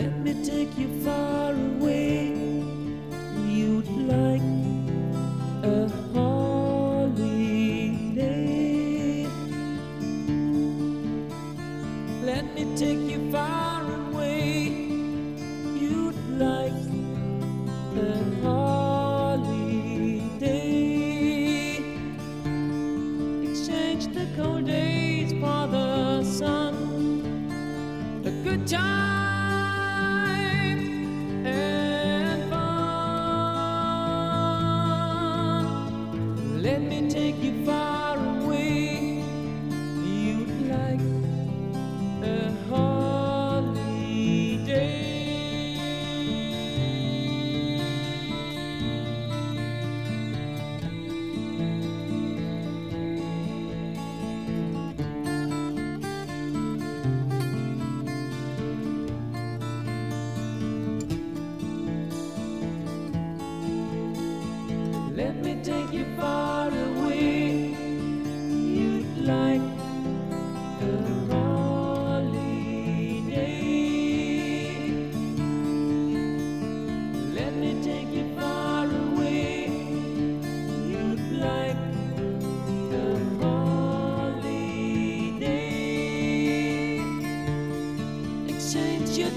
Let me take you far away. Let me take you far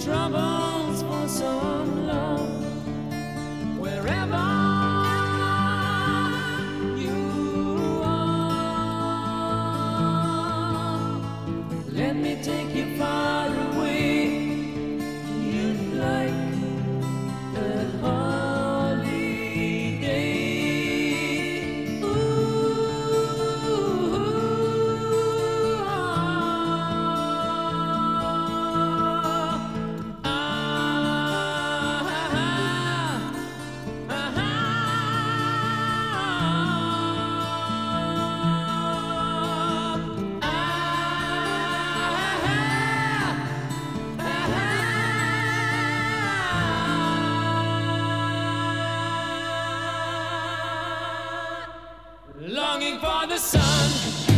troubles for some love. Wherever you are, let me take longing for the sun.